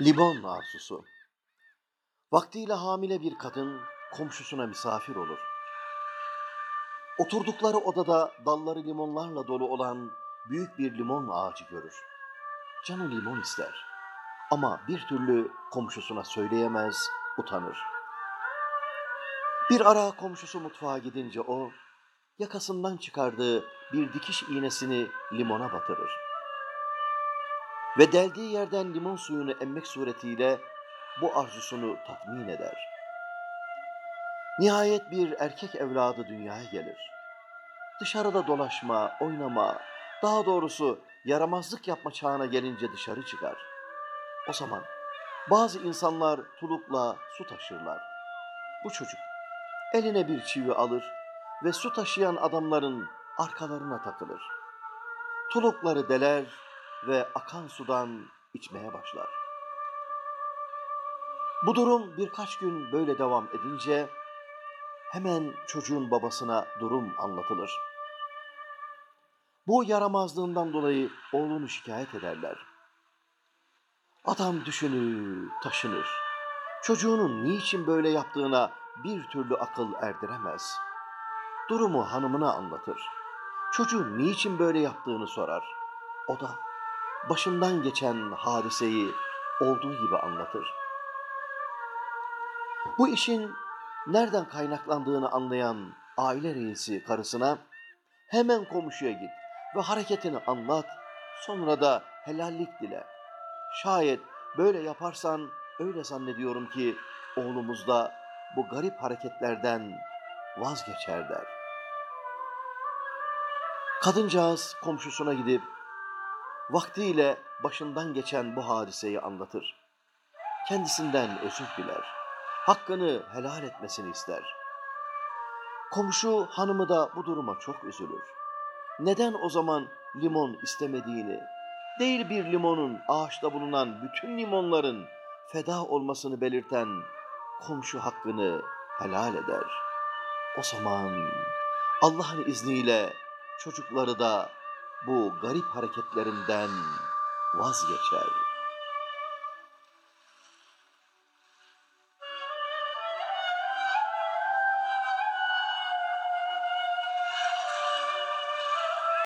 Limon arzusu. Vaktiyle hamile bir kadın komşusuna misafir olur. Oturdukları odada dalları limonlarla dolu olan büyük bir limon ağacı görür. Canı limon ister ama bir türlü komşusuna söyleyemez, utanır. Bir ara komşusu mutfağa gidince o, yakasından çıkardığı bir dikiş iğnesini limona batırır. Ve deldiği yerden limon suyunu emmek suretiyle bu arzusunu tatmin eder. Nihayet bir erkek evladı dünyaya gelir. Dışarıda dolaşma, oynama, daha doğrusu yaramazlık yapma çağına gelince dışarı çıkar. O zaman bazı insanlar tulukla su taşırlar. Bu çocuk eline bir çivi alır ve su taşıyan adamların arkalarına takılır. Tulukları deler ve akan sudan içmeye başlar. Bu durum birkaç gün böyle devam edince hemen çocuğun babasına durum anlatılır. Bu yaramazlığından dolayı oğlunu şikayet ederler. Adam düşünür, taşınır. Çocuğunun niçin böyle yaptığına bir türlü akıl erdiremez. Durumu hanımına anlatır. Çocuğun niçin böyle yaptığını sorar. O da başından geçen hadiseyi olduğu gibi anlatır. Bu işin nereden kaynaklandığını anlayan aile reisi karısına hemen komşuya git ve hareketini anlat, sonra da helallik dile. Şayet böyle yaparsan öyle zannediyorum ki oğlumuz da bu garip hareketlerden vazgeçer der. Kadıncağız komşusuna gidip vaktiyle başından geçen bu hadiseyi anlatır. Kendisinden özür diler. Hakkını helal etmesini ister. Komşu hanımı da bu duruma çok üzülür. Neden o zaman limon istemediğini, değil bir limonun ağaçta bulunan bütün limonların feda olmasını belirten komşu hakkını helal eder. O zaman Allah'ın izniyle çocukları da bu garip hareketlerinden vazgeçer.